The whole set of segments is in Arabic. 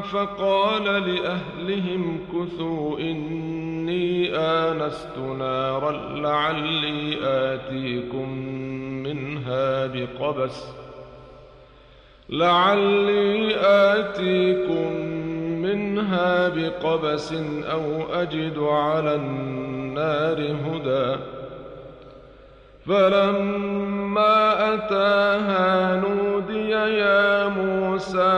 فقال لأهلهم كثوا إني آنست نارا لعلي آتيكم منها بقبس لعلي آتيكم منها بقبس أو أجد على النار هدى فلما أتاها نودي يا موسى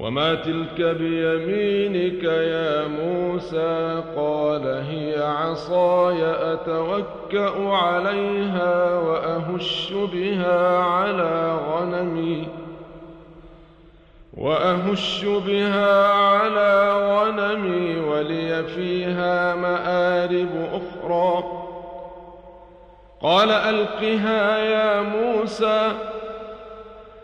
وما تلك بيمينك يا موسى قال هي عصاي اتوكا عليها واهش بها على غنمي واهش بها على غنمي ولي فيها مارب أخرى قال القها يا موسى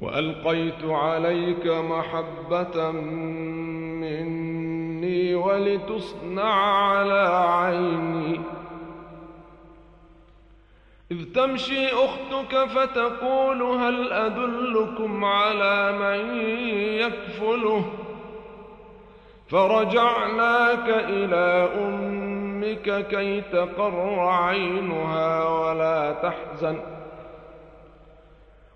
وألقيت عليك محبة مني ولتصنع على عيني. إذ تمشي أختك فتقول هل أدلكم على من يكفله؟ فرجعناك إلى أمك كي تقر عينها ولا تحزن.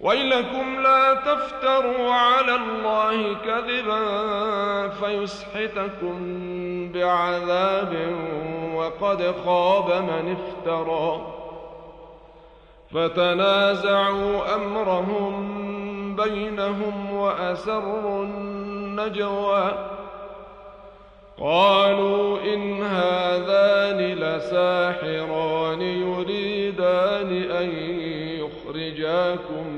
ويلكم لا تفتروا على الله كذبا فيسحتكم بعذاب وقد خاب من افترى فتنازعوا أمرهم بينهم وأسروا النجوى قالوا إن هذان لساحران يريدان أن يخرجاكم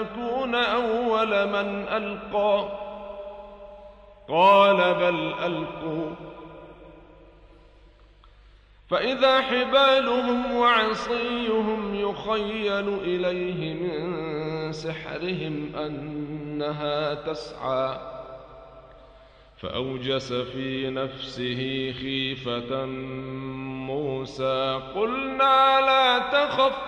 نكون أول من ألقى. قال بل ألقوا. فإذا حبالهم وعصيهم يخيل إليه من سحرهم أنها تسعى. فأوجس في نفسه خيفة موسى. قلنا لا تخف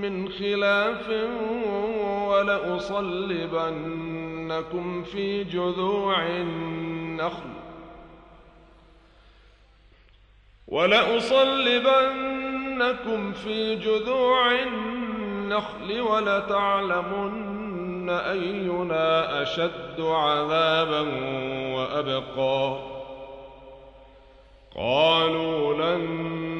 من خلاف ولأصلبنكم في جذوع النخل ولأصلبنكم في جذوع النخل ولتعلمن أينا أشد عذابا وأبقى قالوا لن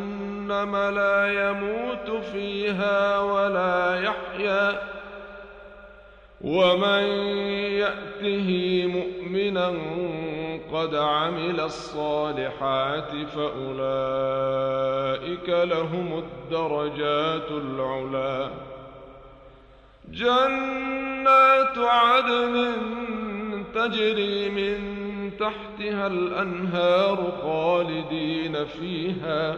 لا يموت فيها ولا يحيا ومن يأته مؤمنا قد عمل الصالحات فأولئك لهم الدرجات العلى جنات عدن تجري من تحتها الأنهار خالدين فيها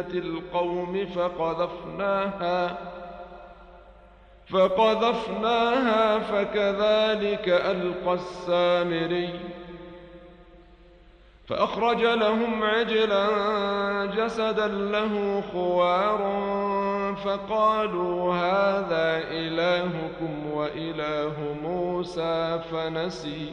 القوم فقذفناها فقذفناها فكذلك ألقى السامري. فأخرج لهم عجلا جسدا له خوار فقالوا هذا إلهكم وإله موسى فنسي.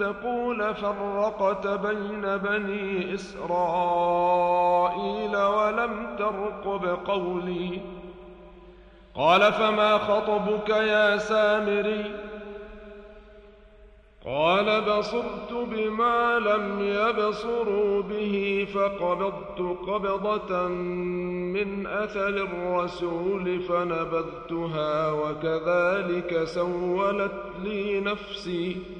تقول فرقت بين بني إسرائيل ولم ترقب قولي. قال فما خطبك يا سامري؟ قال بصرت بما لم يبصروا به فقبضت قبضة من أثر الرسول فنبذتها وكذلك سولت لي نفسي.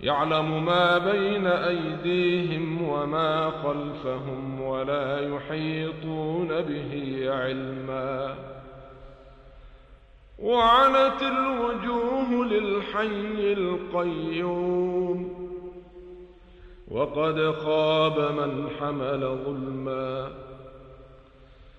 يعلم ما بين أيديهم وما خلفهم ولا يحيطون به علما. وعنت الوجوه للحي القيوم. وقد خاب من حمل ظلما.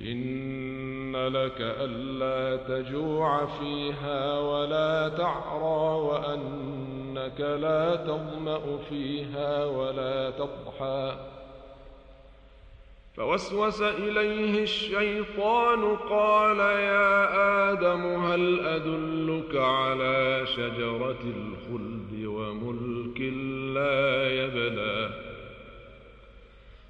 إن لك ألا تجوع فيها ولا تعرى وأنك لا تظمأ فيها ولا تضحى. فوسوس إليه الشيطان قال يا آدم هل أدلك على شجرة الخلد؟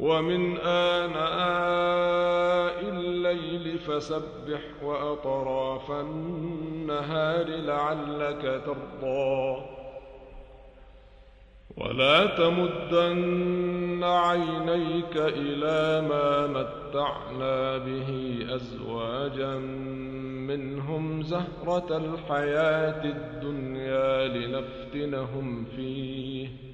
ومن آناء الليل فسبح وأطراف النهار لعلك ترضى. ولا تمدن عينيك إلى ما متعنا به أزواجا منهم زهرة الحياة الدنيا لنفتنهم فيه.